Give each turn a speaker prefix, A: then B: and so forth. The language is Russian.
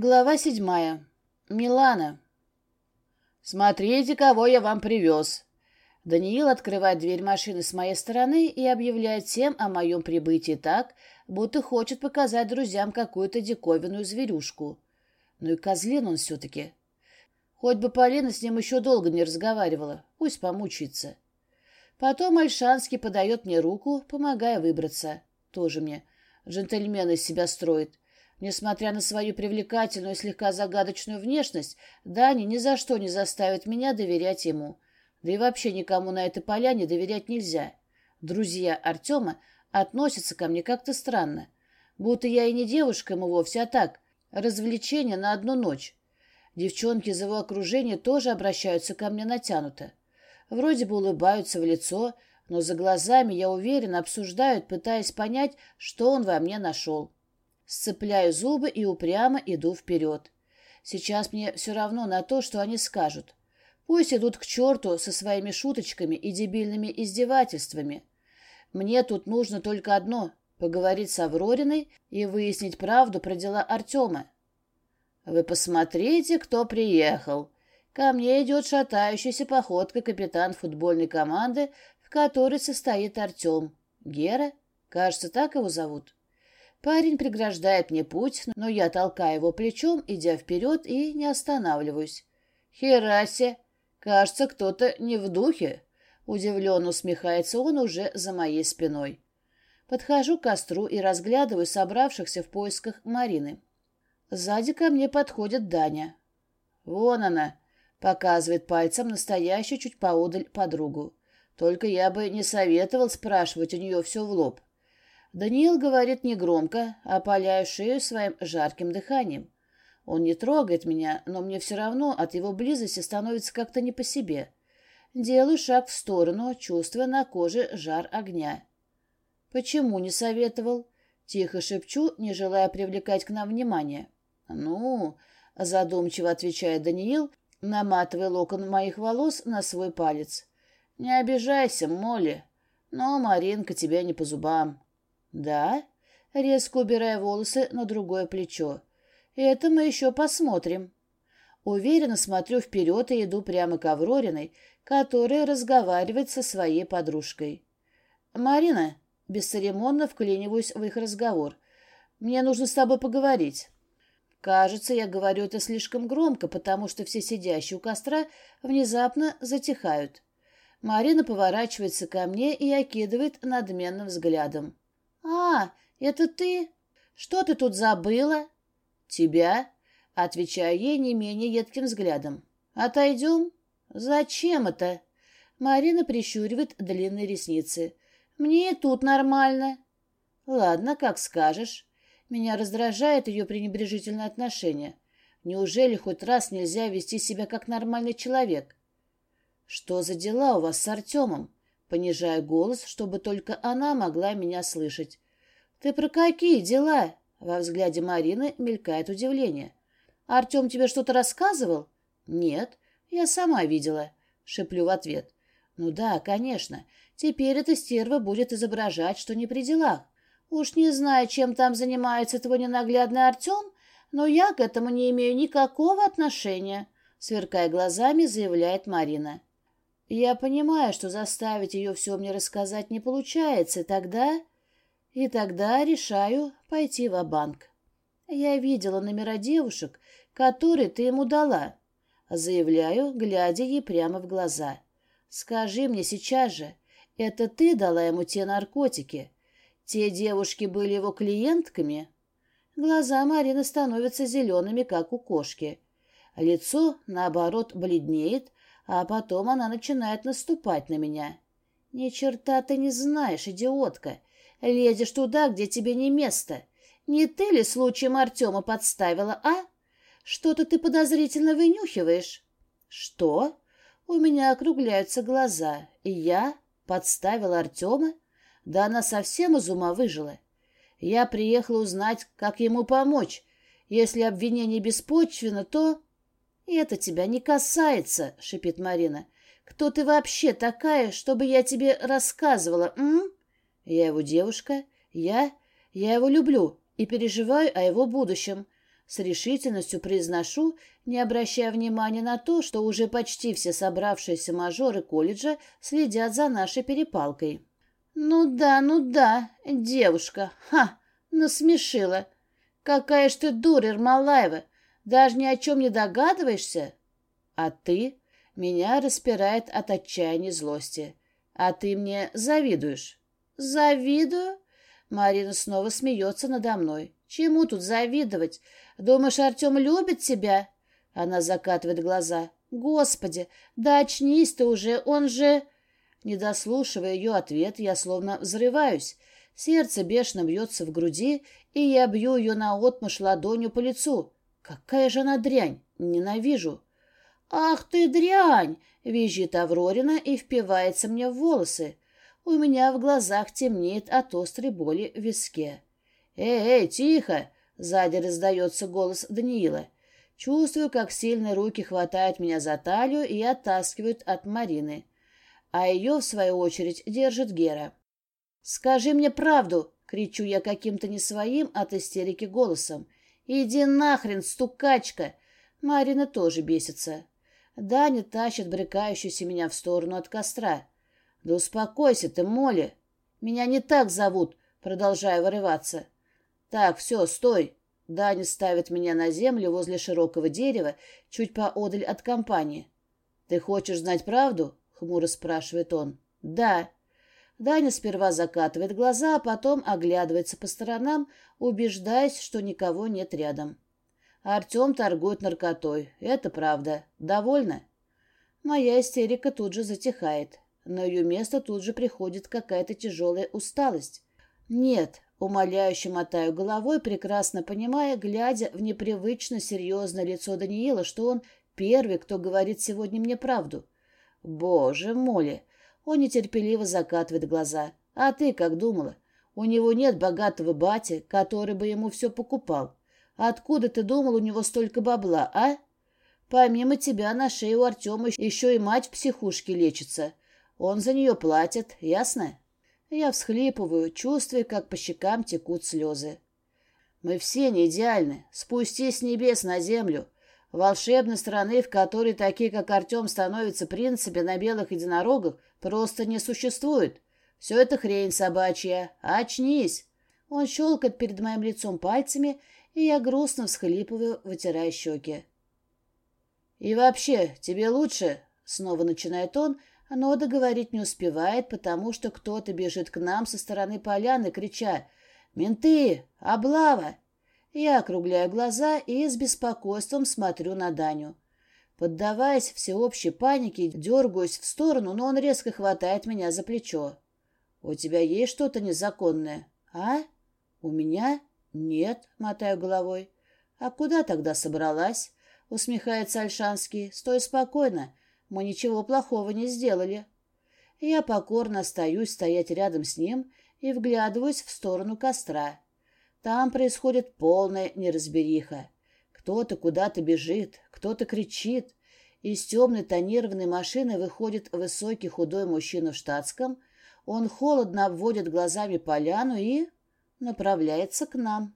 A: Глава седьмая. Милана. «Смотрите, кого я вам привез!» Даниил открывает дверь машины с моей стороны и объявляет всем о моем прибытии так, будто хочет показать друзьям какую-то диковинную зверюшку. Ну и козлин он все-таки. Хоть бы Полина с ним еще долго не разговаривала, пусть помучается. Потом Альшанский подает мне руку, помогая выбраться. Тоже мне. Джентльмен из себя строит. Несмотря на свою привлекательную и слегка загадочную внешность, Дани ни за что не заставит меня доверять ему. Да и вообще никому на этой поляне доверять нельзя. Друзья Артема относятся ко мне как-то странно. Будто я и не девушка ему вовсе, а так, развлечение на одну ночь. Девчонки из его окружения тоже обращаются ко мне натянуто. Вроде бы улыбаются в лицо, но за глазами, я уверена, обсуждают, пытаясь понять, что он во мне нашел. Сцепляю зубы и упрямо иду вперед. Сейчас мне все равно на то, что они скажут. Пусть идут к черту со своими шуточками и дебильными издевательствами. Мне тут нужно только одно — поговорить с Аврориной и выяснить правду про дела Артема. Вы посмотрите, кто приехал. Ко мне идет шатающаяся походка капитан футбольной команды, в которой состоит Артем. Гера? Кажется, так его зовут. Парень преграждает мне путь, но я толкаю его плечом, идя вперед, и не останавливаюсь. «Херасе! Кажется, кто-то не в духе!» Удивленно усмехается он уже за моей спиной. Подхожу к костру и разглядываю собравшихся в поисках Марины. Сзади ко мне подходит Даня. «Вон она!» — показывает пальцем настоящую чуть поодаль подругу. «Только я бы не советовал спрашивать у нее все в лоб. Даниил говорит негромко, опаляя шею своим жарким дыханием. Он не трогает меня, но мне все равно от его близости становится как-то не по себе. Делаю шаг в сторону, чувствуя на коже жар огня. «Почему не советовал?» Тихо шепчу, не желая привлекать к нам внимание. «Ну...» — задумчиво отвечает Даниил, наматывая локон моих волос на свой палец. «Не обижайся, Молли, но Маринка тебя не по зубам». «Да?» — резко убирая волосы на другое плечо. «Это мы еще посмотрим». Уверенно смотрю вперед и иду прямо к Аврориной, которая разговаривает со своей подружкой. «Марина», — бесцеремонно вклиниваюсь в их разговор, — «мне нужно с тобой поговорить». Кажется, я говорю это слишком громко, потому что все сидящие у костра внезапно затихают. Марина поворачивается ко мне и окидывает надменным взглядом. «А, это ты? Что ты тут забыла?» «Тебя?» — отвечаю ей не менее едким взглядом. «Отойдем?» «Зачем это?» Марина прищуривает длинные ресницы. «Мне и тут нормально». «Ладно, как скажешь». Меня раздражает ее пренебрежительное отношение. Неужели хоть раз нельзя вести себя как нормальный человек? «Что за дела у вас с Артемом?» Понижая голос, чтобы только она могла меня слышать. «Ты про какие дела?» Во взгляде Марины мелькает удивление. «Артем тебе что-то рассказывал?» «Нет, я сама видела», — шеплю в ответ. «Ну да, конечно. Теперь эта стерва будет изображать, что не при делах. Уж не знаю, чем там занимается твой ненаглядный Артем, но я к этому не имею никакого отношения», — сверкая глазами, заявляет Марина. Я понимаю, что заставить ее все мне рассказать не получается, тогда... И тогда решаю пойти в банк Я видела номера девушек, которые ты ему дала. Заявляю, глядя ей прямо в глаза. Скажи мне сейчас же, это ты дала ему те наркотики? Те девушки были его клиентками? Глаза Марины становятся зелеными, как у кошки. Лицо, наоборот, бледнеет, а потом она начинает наступать на меня. «Ни черта ты не знаешь, идиотка. Лезешь туда, где тебе не место. Не ты ли случаем Артема подставила, а? Что-то ты подозрительно вынюхиваешь». «Что?» У меня округляются глаза. И я подставила Артема? Да она совсем из ума выжила. Я приехала узнать, как ему помочь. Если обвинение беспочвенно, то... «Это тебя не касается», — шипит Марина. «Кто ты вообще такая, чтобы я тебе рассказывала, м?» «Я его девушка. Я... Я его люблю и переживаю о его будущем». С решительностью произношу, не обращая внимания на то, что уже почти все собравшиеся мажоры колледжа следят за нашей перепалкой. «Ну да, ну да, девушка, ха, насмешила. Какая ж ты дура, Ермолаева, даже ни о чем не догадываешься? А ты? Меня распирает от отчаяния злости. А ты мне завидуешь?» «Завидую?» Марина снова смеется надо мной. «Чему тут завидовать? Думаешь, Артем любит тебя?» Она закатывает глаза. «Господи, да очнись ты уже, он же...» Не дослушивая ее ответ, я словно взрываюсь. Сердце бешено бьется в груди, и я бью ее наотмашь ладонью по лицу. Какая же она дрянь! Ненавижу! «Ах ты дрянь!» — визжит Аврорина и впивается мне в волосы. У меня в глазах темнеет от острой боли в виске. «Эй, эй, тихо!» — сзади раздается голос Даниила. Чувствую, как сильные руки хватают меня за талию и оттаскивают от Марины. А ее, в свою очередь, держит Гера. «Скажи мне правду!» — кричу я каким-то не своим от истерики голосом. «Иди нахрен, стукачка!» Марина тоже бесится. Даня тащит брыкающуюся меня в сторону от костра. «Да успокойся ты, Молли! Меня не так зовут!» Продолжаю вырываться. «Так, все, стой!» Даня ставит меня на землю возле широкого дерева, чуть поодаль от компании. «Ты хочешь знать правду?» — хмуро спрашивает он. «Да». Даня сперва закатывает глаза, а потом оглядывается по сторонам, убеждаясь, что никого нет рядом. Артем торгует наркотой. Это правда. Довольно? Моя истерика тут же затихает. На ее место тут же приходит какая-то тяжелая усталость. Нет, умоляюще мотаю головой, прекрасно понимая, глядя в непривычно серьезное лицо Даниила, что он первый, кто говорит сегодня мне правду. Боже, Молли! Он нетерпеливо закатывает глаза. А ты как думала? У него нет богатого бати, который бы ему все покупал. Откуда ты думал, у него столько бабла, а? Помимо тебя на шее у Артема еще и мать в психушке лечится. Он за нее платит, ясно? Я всхлипываю, чувствуя, как по щекам текут слезы. Мы все не идеальны. Спустись с небес на землю. Волшебной страны, в которой такие, как Артем, становятся принципами на белых единорогах, просто не существует. Все это хрень собачья. Очнись!» Он щелкает перед моим лицом пальцами, и я грустно всхлипываю, вытирая щеки. «И вообще, тебе лучше?» — снова начинает он, но договорить не успевает, потому что кто-то бежит к нам со стороны поляны, крича «Менты! Облава!» Я округляю глаза и с беспокойством смотрю на Даню. Поддаваясь всеобщей панике, дергаюсь в сторону, но он резко хватает меня за плечо. «У тебя есть что-то незаконное?» «А? У меня?» «Нет», — мотаю головой. «А куда тогда собралась?» — усмехается Альшанский. «Стой спокойно. Мы ничего плохого не сделали. Я покорно остаюсь стоять рядом с ним и вглядываюсь в сторону костра. Там происходит полная неразбериха. Кто-то куда-то бежит, кто-то кричит. Из темной тонированной машины выходит высокий худой мужчина в штатском. Он холодно обводит глазами поляну и направляется к нам.